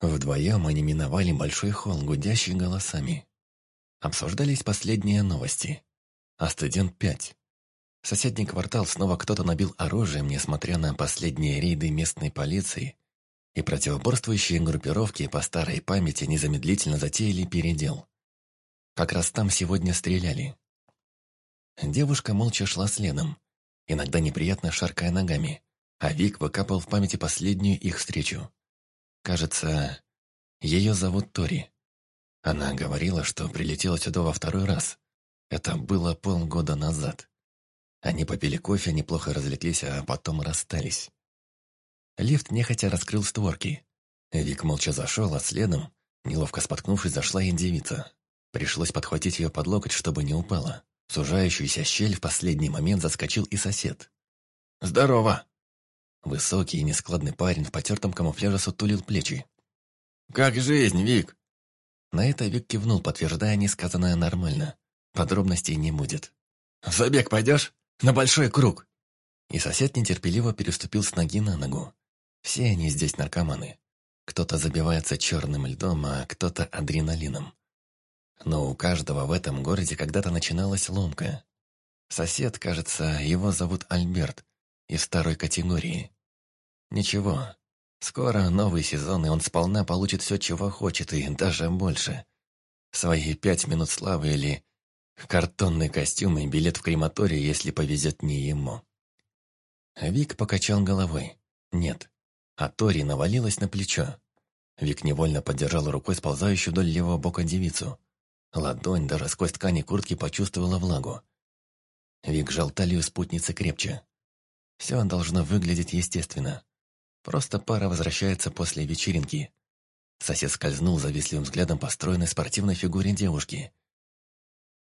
Вдвоем они миновали большой холл, гудящий голосами. Обсуждались последние новости. А студент пять. Соседний квартал снова кто-то набил оружием, несмотря на последние рейды местной полиции, и противоборствующие группировки по старой памяти незамедлительно затеяли передел. Как раз там сегодня стреляли. Девушка молча шла следом, иногда неприятно шаркая ногами, а Вик выкапал в памяти последнюю их встречу. Кажется, ее зовут Тори. Она говорила, что прилетела сюда во второй раз. Это было полгода назад. Они попили кофе, неплохо развлеклись, а потом расстались. Лифт нехотя раскрыл створки. Вик молча зашел, а следом, неловко споткнувшись, зашла индивица. Пришлось подхватить ее под локоть, чтобы не упала. В сужающуюся щель в последний момент заскочил и сосед. «Здорово!» Высокий и нескладный парень в потертом камуфляже сутулил плечи. «Как жизнь, Вик?» На это Вик кивнул, подтверждая несказанное нормально. Подробностей не будет. «В забег пойдешь? На большой круг!» И сосед нетерпеливо переступил с ноги на ногу. Все они здесь наркоманы. Кто-то забивается черным льдом, а кто-то адреналином. Но у каждого в этом городе когда-то начиналась ломка. Сосед, кажется, его зовут Альберт, из второй категории. Ничего, скоро новый сезон, и он сполна получит все, чего хочет, и даже больше. Свои пять минут славы или картонный костюм и билет в крематорий, если повезет не ему. Вик покачал головой. Нет. А Тори навалилась на плечо. Вик невольно поддержал рукой сползающую вдоль левого бока девицу. Ладонь даже сквозь ткани куртки почувствовала влагу. Вик жал талию спутницы крепче. Все должно выглядеть естественно. Просто пара возвращается после вечеринки. Сосед скользнул завистливым взглядом по стройной спортивной фигуре девушки.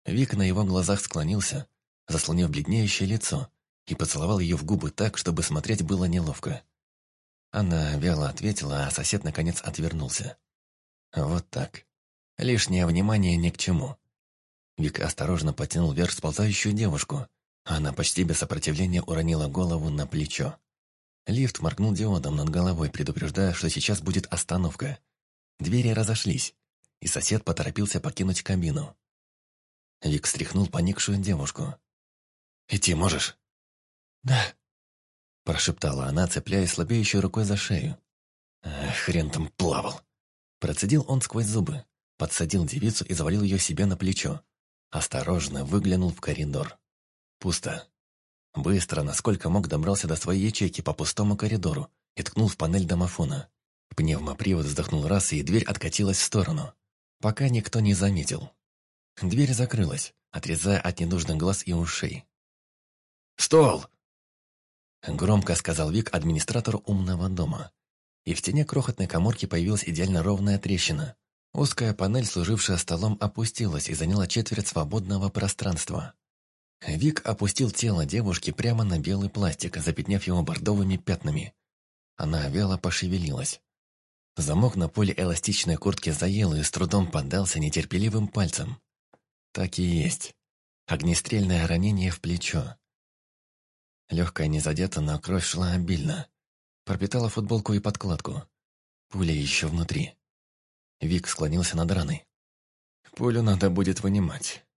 Вик на его глазах склонился, заслонив бледнеющее лицо, и поцеловал ее в губы так, чтобы смотреть было неловко. Она вяло ответила, а сосед наконец отвернулся. Вот так. Лишнее внимание ни к чему. Вик осторожно потянул вверх сползающую девушку. Она почти без сопротивления уронила голову на плечо. Лифт моргнул диодом над головой, предупреждая, что сейчас будет остановка. Двери разошлись, и сосед поторопился покинуть кабину. Вик стряхнул поникшую девушку. «Идти можешь?» «Да», – прошептала она, цепляясь слабеющей рукой за шею. «Хрен там плавал!» Процедил он сквозь зубы, подсадил девицу и завалил ее себе на плечо. Осторожно выглянул в коридор. Пусто. Быстро, насколько мог, добрался до своей ячейки по пустому коридору и ткнул в панель домофона. Пневмопривод вздохнул раз, и дверь откатилась в сторону. Пока никто не заметил. Дверь закрылась, отрезая от ненужных глаз и ушей. «Стол!» Громко сказал Вик администратору умного дома. И в стене крохотной коморки появилась идеально ровная трещина. Узкая панель, служившая столом, опустилась и заняла четверть свободного пространства. Вик опустил тело девушки прямо на белый пластик, запятняв его бордовыми пятнами. Она вяло пошевелилась. Замок на поле эластичной куртки заел и с трудом поддался нетерпеливым пальцем. Так и есть. Огнестрельное ранение в плечо. Легкая не задета, но кровь шла обильно. Пропитала футболку и подкладку. Пуля еще внутри. Вик склонился над раной. «Пулю надо будет вынимать», —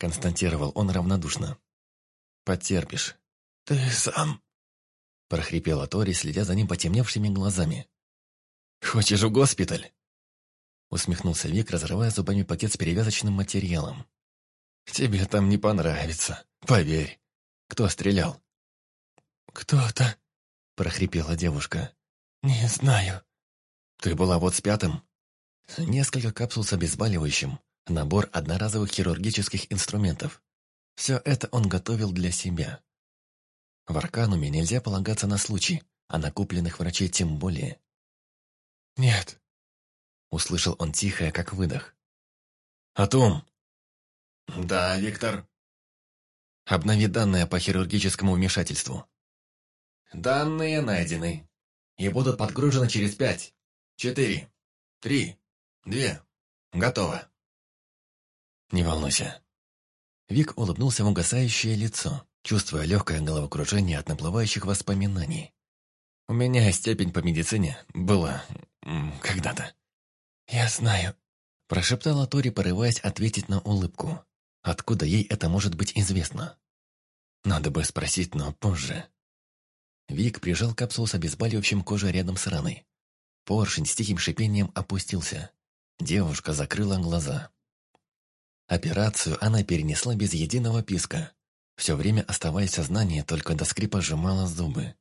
констатировал он равнодушно. «Потерпишь». «Ты сам?» — прохрипела Тори, следя за ним потемневшими глазами. «Хочешь в госпиталь?» Усмехнулся Вик, разрывая зубами пакет с перевязочным материалом. «Тебе там не понравится, поверь. Кто стрелял?» «Кто-то», — прохрипела девушка. «Не знаю». «Ты была вот с пятым?» Несколько капсул с обезболивающим, набор одноразовых хирургических инструментов. Все это он готовил для себя. В Аркануме нельзя полагаться на случай, а на купленных врачей тем более. «Нет», — услышал он тихое, как выдох. «Атом!» «Да, Виктор?» «Обнови данные по хирургическому вмешательству». «Данные найдены и будут подгружены через пять, четыре, три, Две. Готово. Не волнуйся. Вик улыбнулся в угасающее лицо, чувствуя легкое головокружение от наплывающих воспоминаний. У меня степень по медицине была, когда-то. Я знаю. Прошептала Тори, порываясь ответить на улыбку. Откуда ей это может быть известно? Надо бы спросить, но позже. Вик прижал капсулу с обезболивающим кожей рядом с раной. Поршень с тихим шипением опустился. Девушка закрыла глаза. Операцию она перенесла без единого писка. Все время оставаясь в сознании, только до скрипа сжимала зубы.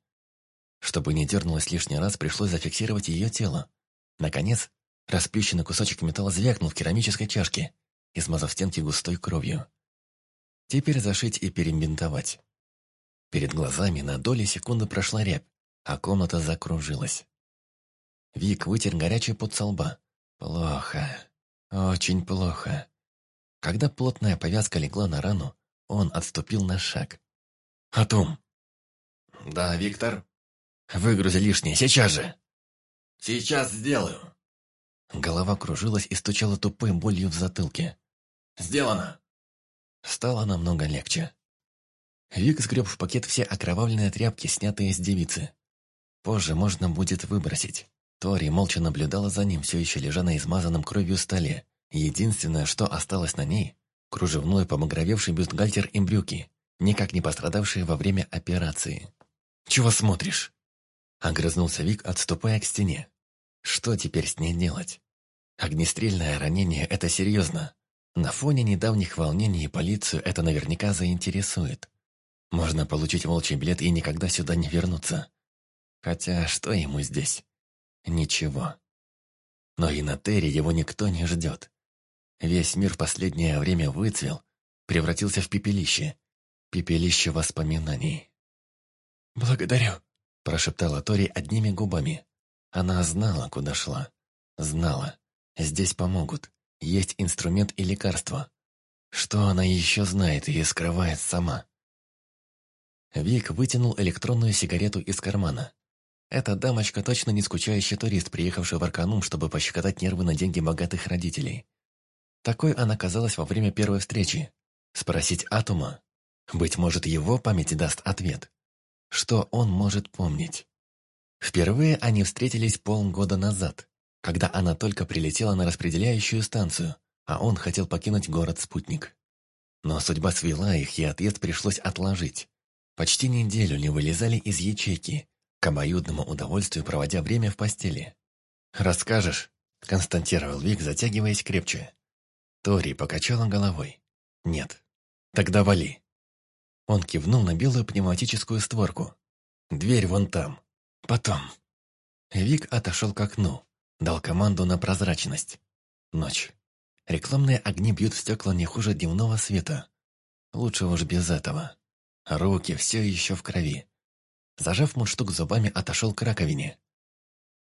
Чтобы не дернулась лишний раз, пришлось зафиксировать ее тело. Наконец, расплющенный кусочек металла звякнул в керамической чашке, измазав стенки густой кровью. Теперь зашить и перебинтовать. Перед глазами на доли секунды прошла рябь, а комната закружилась. Вик вытер горячий пот со лба. Плохо. Очень плохо. Когда плотная повязка легла на рану, он отступил на шаг. «Атум!» «Да, Виктор?» «Выгрузи лишнее, сейчас же!» «Сейчас сделаю!» Голова кружилась и стучала тупой болью в затылке. «Сделано!» Стало намного легче. Вик сгреб в пакет все окровавленные тряпки, снятые с девицы. Позже можно будет выбросить. Тори молча наблюдала за ним, все еще лежа на измазанном кровью столе. Единственное, что осталось на ней – кружевной помагровевший бюстгальтер и брюки, никак не пострадавшие во время операции. «Чего смотришь?» Огрызнулся Вик, отступая к стене. «Что теперь с ней делать?» Огнестрельное ранение – это серьезно. На фоне недавних волнений полицию это наверняка заинтересует. Можно получить волчий билет и никогда сюда не вернуться. Хотя что ему здесь? Ничего. Но и на Терри его никто не ждет. Весь мир в последнее время выцвел, превратился в пепелище. Пепелище воспоминаний. «Благодарю», – прошептала Тори одними губами. Она знала, куда шла. Знала. Здесь помогут. Есть инструмент и лекарство. Что она еще знает и скрывает сама? Вик вытянул электронную сигарету из кармана. Эта дамочка точно не скучающий турист, приехавший в Арканум, чтобы пощекотать нервы на деньги богатых родителей. Такой она казалась во время первой встречи. Спросить Атума. Быть может, его память даст ответ. Что он может помнить? Впервые они встретились полгода назад, когда она только прилетела на распределяющую станцию, а он хотел покинуть город-спутник. Но судьба свела их, и отъезд пришлось отложить. Почти неделю не вылезали из ячейки, к обоюдному удовольствию проводя время в постели. «Расскажешь?» – константировал Вик, затягиваясь крепче. Тори покачала головой. «Нет. Тогда вали». Он кивнул на белую пневматическую створку. «Дверь вон там. Потом». Вик отошел к окну, дал команду на прозрачность. Ночь. Рекламные огни бьют в стекла не хуже дневного света. Лучше уж без этого. Руки все еще в крови. Зажав мундштук зубами, отошел к раковине.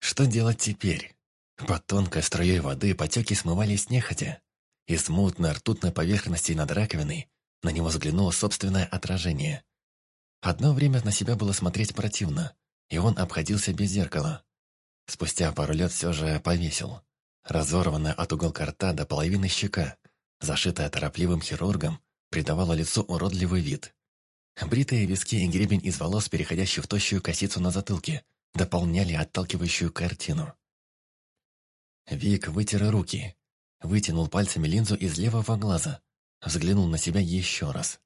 Что делать теперь? Под тонкой струей воды потеки смывались нехотя. Из мутной ртутной поверхности над раковиной на него взглянуло собственное отражение. Одно время на себя было смотреть противно, и он обходился без зеркала. Спустя пару лет все же повесил. Разорванная от уголка рта до половины щека, зашитая торопливым хирургом, придавала лицу уродливый вид. Бритые виски и гребень из волос, переходящий в тощую косицу на затылке, дополняли отталкивающую картину. Вик вытер руки, вытянул пальцами линзу из левого глаза, взглянул на себя еще раз.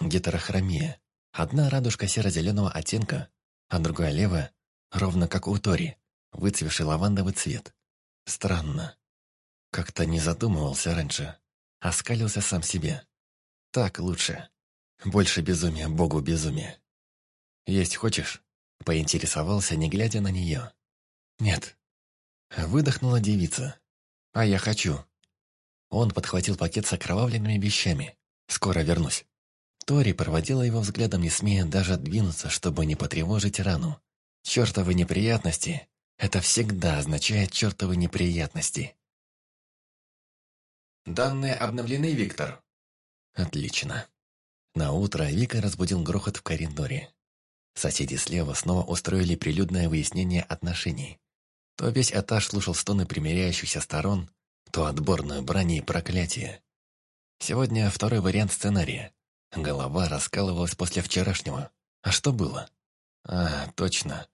Гетерохромия. Одна радужка серо-зеленого оттенка, а другая левая, ровно как у Тори, выцвевший лавандовый цвет. Странно. Как-то не задумывался раньше. Оскалился сам себе. Так лучше. Больше безумия, богу безумия. «Есть хочешь?» — поинтересовался, не глядя на нее. «Нет». Выдохнула девица. «А я хочу». Он подхватил пакет с окровавленными вещами. «Скоро вернусь». Тори проводила его взглядом, не смея даже двинуться, чтобы не потревожить рану. «Чертовы неприятности!» Это всегда означает чертовы неприятности. Данные обновлены, Виктор. Отлично. На утро Вика разбудил грохот в коридоре. Соседи слева снова устроили прилюдное выяснение отношений. То весь этаж слушал стоны примиряющихся сторон, то отборную брани и проклятие. Сегодня второй вариант сценария. Голова раскалывалась после вчерашнего. А что было? А, точно.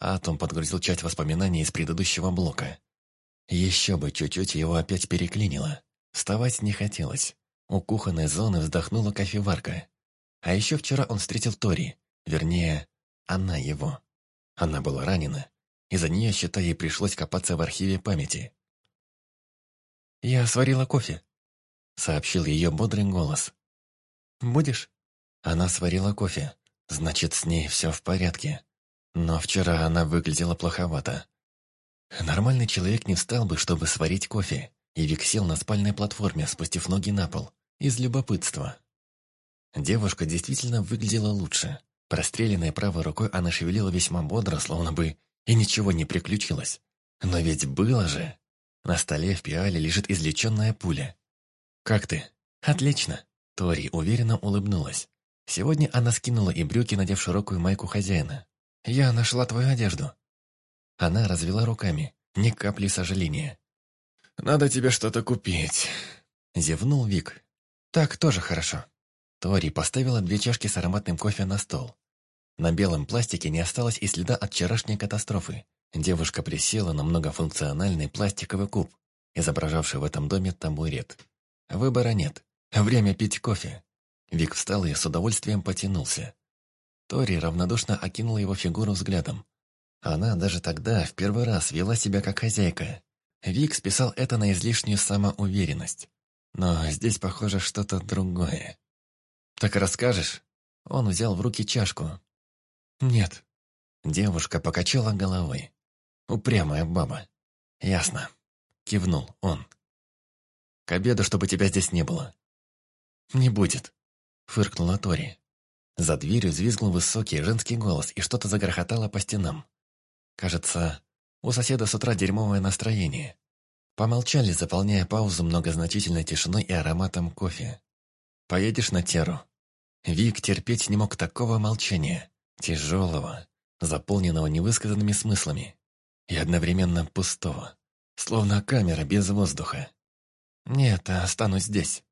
Атом подгрузил часть воспоминаний из предыдущего блока. Еще бы чуть-чуть его опять переклинило. Вставать не хотелось. У кухонной зоны вздохнула кофеварка. А еще вчера он встретил Тори. Вернее, она его. Она была ранена. Из-за нее, считай, ей пришлось копаться в архиве памяти. «Я сварила кофе», — сообщил ее бодрый голос. «Будешь?» Она сварила кофе. Значит, с ней все в порядке. Но вчера она выглядела плоховато. Нормальный человек не встал бы, чтобы сварить кофе, и Вик сел на спальной платформе, спустив ноги на пол, из любопытства. Девушка действительно выглядела лучше. Простреленной правой рукой она шевелила весьма бодро, словно бы и ничего не приключилось. Но ведь было же. На столе в пиале лежит излеченная пуля. «Как ты?» «Отлично!» Тори уверенно улыбнулась. Сегодня она скинула и брюки, надев широкую майку хозяина. «Я нашла твою одежду». Она развела руками, ни капли сожаления. «Надо тебе что-то купить», — зевнул Вик. «Так тоже хорошо». Тори поставила две чашки с ароматным кофе на стол. На белом пластике не осталось и следа от вчерашней катастрофы. Девушка присела на многофункциональный пластиковый куб, изображавший в этом доме табурет. Выбора нет. Время пить кофе. Вик встал и с удовольствием потянулся. Тори равнодушно окинула его фигуру взглядом. Она даже тогда в первый раз вела себя как хозяйка. Вик списал это на излишнюю самоуверенность. Но здесь, похоже, что-то другое. «Так расскажешь?» Он взял в руки чашку. «Нет». Девушка покачала головой. «Упрямая баба». «Ясно». Кивнул он. «К обеду, чтобы тебя здесь не было». «Не будет», фыркнула Тори. За дверью взвизгнул высокий женский голос, и что-то загрохотало по стенам. Кажется, у соседа с утра дерьмовое настроение. Помолчали, заполняя паузу многозначительной тишиной и ароматом кофе. «Поедешь на Теру?» Вик терпеть не мог такого молчания, тяжелого, заполненного невысказанными смыслами и одновременно пустого, словно камера без воздуха. «Нет, останусь здесь».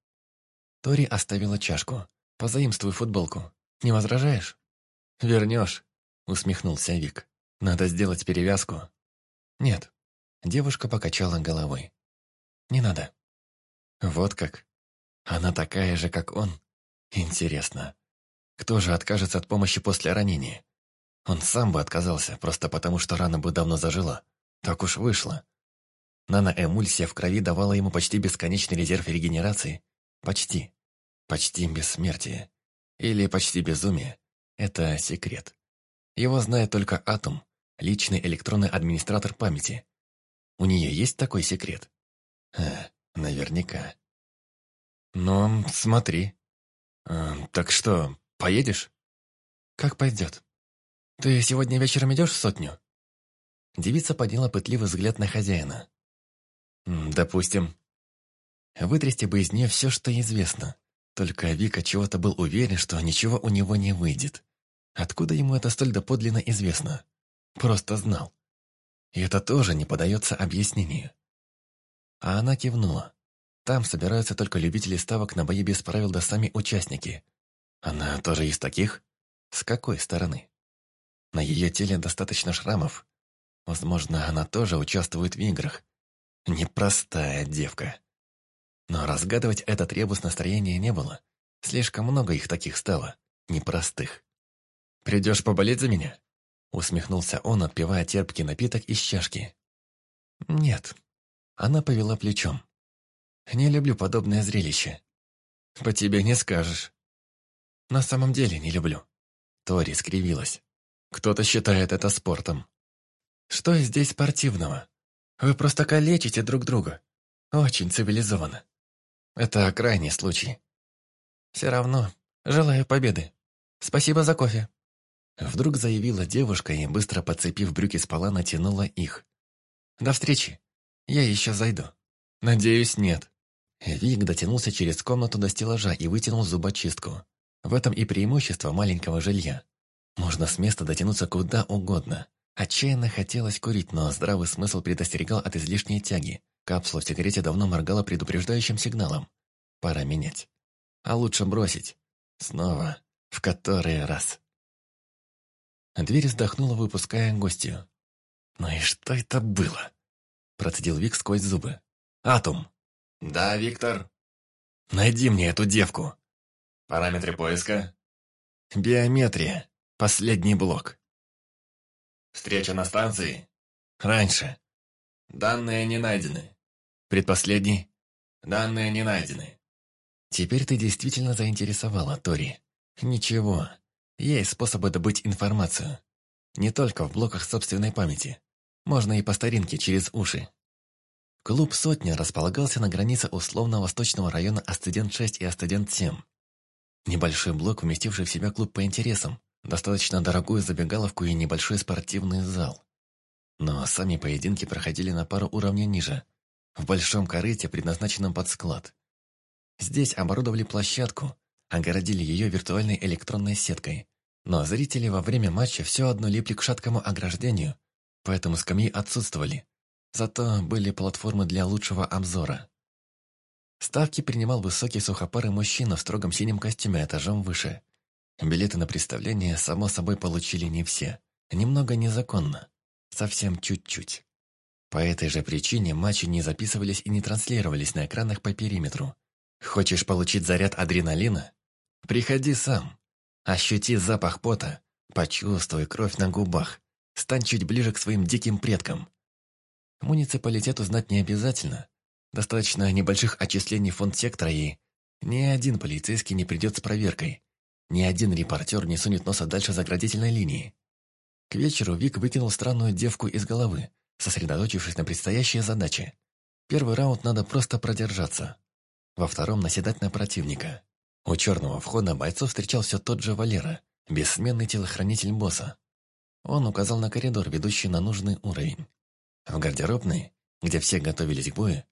Тори оставила чашку, Позаимствуй футболку. Не возражаешь?» «Вернешь», — усмехнулся Вик. «Надо сделать перевязку». «Нет». Девушка покачала головой. «Не надо». «Вот как? Она такая же, как он? Интересно. Кто же откажется от помощи после ранения? Он сам бы отказался, просто потому что рана бы давно зажила. Так уж вышло. Наноэмульсия в крови давала ему почти бесконечный резерв регенерации. Почти. Почти бессмертие. Или почти безумие. Это секрет. Его знает только Атом, личный электронный администратор памяти. У нее есть такой секрет? А, наверняка. Но смотри. А, так что, поедешь? Как пойдет. Ты сегодня вечером идешь в сотню? Девица подняла пытливый взгляд на хозяина. «Допустим. Вытрясти бы из нее все, что известно. Только Вика чего-то был уверен, что ничего у него не выйдет. Откуда ему это столь доподлинно известно? Просто знал. И это тоже не подается объяснению. А она кивнула. Там собираются только любители ставок на бои без правил да сами участники. Она тоже из таких? С какой стороны? На ее теле достаточно шрамов. Возможно, она тоже участвует в играх. Непростая девка. Но разгадывать этот ребус настроения не было. Слишком много их таких стало, непростых. «Придешь поболеть за меня?» Усмехнулся он, отпивая терпкий напиток из чашки. «Нет». Она повела плечом. «Не люблю подобное зрелище». «По тебе не скажешь». «На самом деле не люблю». Тори скривилась. «Кто-то считает это спортом». «Что здесь спортивного? Вы просто калечите друг друга. Очень цивилизованно». Это крайний случай. Все равно, желаю победы. Спасибо за кофе. Вдруг заявила девушка и, быстро подцепив брюки с пола, натянула их. До встречи. Я еще зайду. Надеюсь, нет. Вик дотянулся через комнату до стеллажа и вытянул зубочистку. В этом и преимущество маленького жилья. Можно с места дотянуться куда угодно. Отчаянно хотелось курить, но здравый смысл предостерегал от излишней тяги. Капсула в сигарете давно моргала предупреждающим сигналом. Пора менять. А лучше бросить. Снова. В который раз. Дверь вздохнула, выпуская гостью. «Ну и что это было?» Процедил Вик сквозь зубы. «Атом!» «Да, Виктор?» «Найди мне эту девку!» «Параметры поиска?» «Биометрия. Последний блок». «Встреча на станции?» «Раньше». «Данные не найдены». «Предпоследний?» «Данные не найдены». «Теперь ты действительно заинтересовала, Тори. Ничего, есть способы добыть информацию. Не только в блоках собственной памяти. Можно и по старинке, через уши. Клуб «Сотня» располагался на границе условно-восточного района Астудент-6 и Астудент-7. Небольшой блок, вместивший в себя клуб по интересам, достаточно дорогую забегаловку и небольшой спортивный зал. Но сами поединки проходили на пару уровней ниже, в большом корыте, предназначенном под склад. Здесь оборудовали площадку, огородили ее виртуальной электронной сеткой. Но зрители во время матча все одно липли к шаткому ограждению, поэтому скамьи отсутствовали. Зато были платформы для лучшего обзора. Ставки принимал высокий сухопарый мужчина в строгом синем костюме этажом выше. Билеты на представление, само собой, получили не все. Немного незаконно. Совсем чуть-чуть. По этой же причине матчи не записывались и не транслировались на экранах по периметру. Хочешь получить заряд адреналина? Приходи сам. Ощути запах пота. Почувствуй кровь на губах. Стань чуть ближе к своим диким предкам. Муниципалитету знать не обязательно. Достаточно небольших отчислений фонд сектора и... Ни один полицейский не придет с проверкой. Ни один репортер не сунет носа дальше заградительной линии. К вечеру Вик выкинул странную девку из головы, сосредоточившись на предстоящей задаче. Первый раунд надо просто продержаться. Во втором наседать на противника. У черного входа бойцов встречал все тот же Валера, бессменный телохранитель босса. Он указал на коридор, ведущий на нужный уровень. В гардеробной, где все готовились к бою,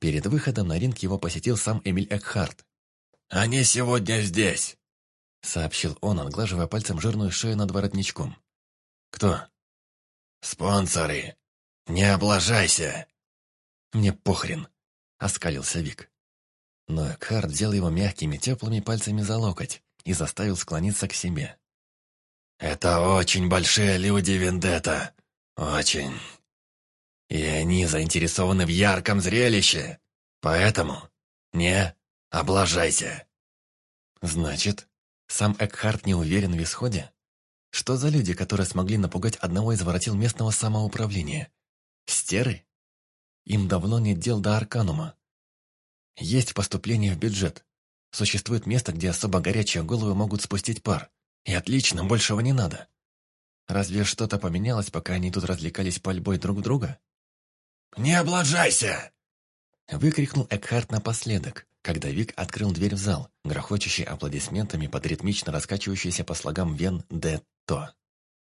перед выходом на ринг его посетил сам Эмиль Экхарт. «Они сегодня здесь!» — сообщил он, отглаживая пальцем жирную шею над воротничком. «Кто?» «Спонсоры! Не облажайся!» «Мне похрен!» — оскалился Вик. Но Экхард взял его мягкими, теплыми пальцами за локоть и заставил склониться к себе. «Это очень большие люди, Вендетта. Очень. И они заинтересованы в ярком зрелище. Поэтому не облажайся». «Значит, сам Экхарт не уверен в исходе? Что за люди, которые смогли напугать одного из воротил местного самоуправления? Стеры? Им давно нет дел до Арканума. Есть поступление в бюджет. Существует место, где особо горячие головы могут спустить пар. И отлично, большего не надо. Разве что-то поменялось, пока они тут развлекались пальбой друг друга? «Не облажайся!» Выкрикнул Экхарт напоследок, когда Вик открыл дверь в зал, грохочущий аплодисментами под ритмично раскачивающийся по слогам вен «Де-То».